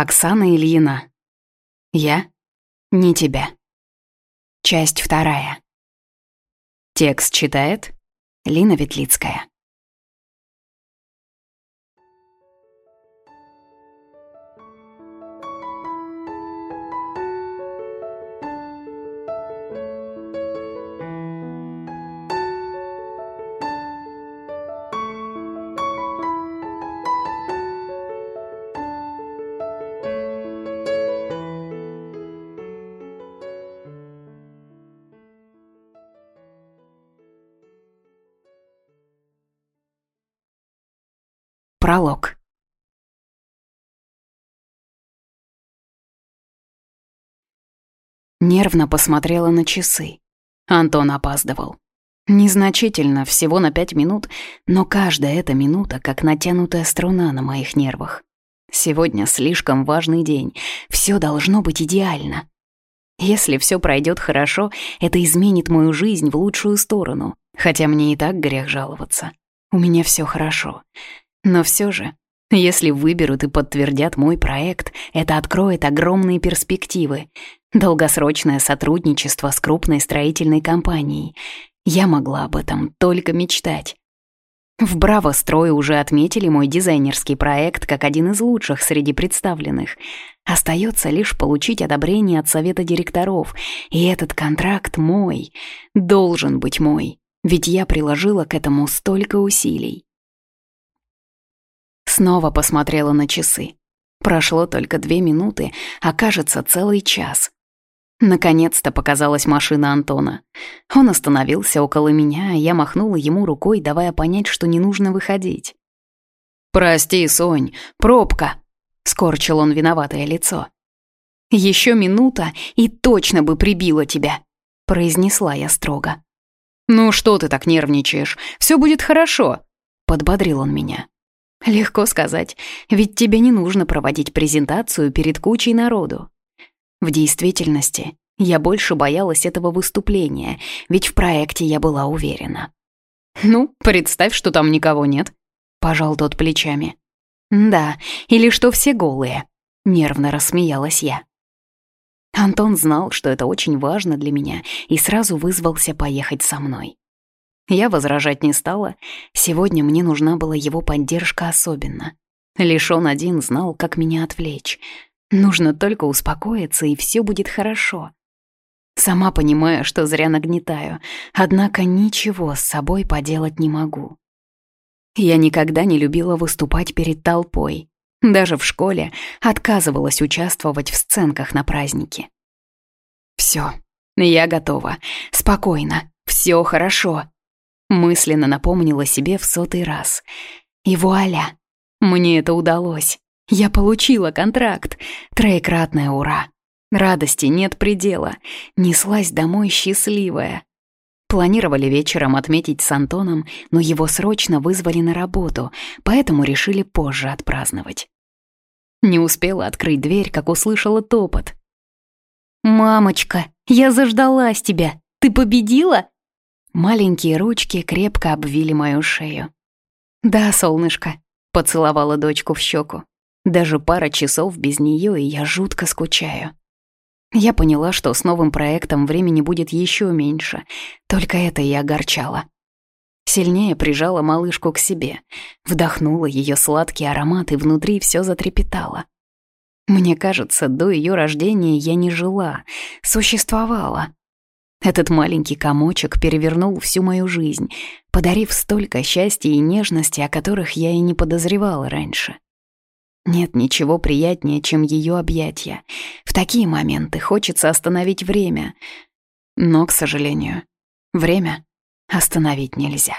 Оксана Ильина. Я не тебя. Часть вторая. Текст читает Лина Ветлицкая. Пролог. Нервно посмотрела на часы. Антон опаздывал. Незначительно, всего на пять минут, но каждая эта минута как натянутая струна на моих нервах. Сегодня слишком важный день, все должно быть идеально. Если все пройдет хорошо, это изменит мою жизнь в лучшую сторону, хотя мне и так грех жаловаться. У меня все хорошо. Но все же, если выберут и подтвердят мой проект, это откроет огромные перспективы. Долгосрочное сотрудничество с крупной строительной компанией. Я могла об этом только мечтать. В Браво Строй уже отметили мой дизайнерский проект как один из лучших среди представленных. Остается лишь получить одобрение от совета директоров, и этот контракт мой, должен быть мой, ведь я приложила к этому столько усилий. Снова посмотрела на часы. Прошло только две минуты, а кажется, целый час. Наконец-то показалась машина Антона. Он остановился около меня, а я махнула ему рукой, давая понять, что не нужно выходить. «Прости, Сонь, пробка!» — скорчил он виноватое лицо. «Еще минута, и точно бы прибила тебя!» — произнесла я строго. «Ну что ты так нервничаешь? Все будет хорошо!» — подбодрил он меня. Легко сказать, ведь тебе не нужно проводить презентацию перед кучей народу. В действительности, я больше боялась этого выступления, ведь в проекте я была уверена. «Ну, представь, что там никого нет», — пожал тот плечами. «Да, или что все голые», — нервно рассмеялась я. Антон знал, что это очень важно для меня, и сразу вызвался поехать со мной. Я возражать не стала. Сегодня мне нужна была его поддержка особенно. Лишь он один знал, как меня отвлечь. Нужно только успокоиться, и все будет хорошо. Сама понимаю, что зря нагнетаю, однако ничего с собой поделать не могу. Я никогда не любила выступать перед толпой. Даже в школе отказывалась участвовать в сценках на празднике. Все, я готова. Спокойно. Все хорошо. Мысленно напомнила себе в сотый раз. И вуаля! Мне это удалось. Я получила контракт. Троекратное ура. Радости нет предела. Неслась домой счастливая. Планировали вечером отметить с Антоном, но его срочно вызвали на работу, поэтому решили позже отпраздновать. Не успела открыть дверь, как услышала топот. «Мамочка, я заждалась тебя! Ты победила?» Маленькие ручки крепко обвили мою шею. «Да, солнышко», — поцеловала дочку в щеку. Даже пара часов без нее, и я жутко скучаю. Я поняла, что с новым проектом времени будет еще меньше, только это и огорчало. Сильнее прижала малышку к себе, вдохнула ее сладкий аромат, и внутри все затрепетало. Мне кажется, до ее рождения я не жила, существовала. Этот маленький комочек перевернул всю мою жизнь, подарив столько счастья и нежности, о которых я и не подозревала раньше. Нет ничего приятнее, чем ее объятия. В такие моменты хочется остановить время. Но, к сожалению, время остановить нельзя.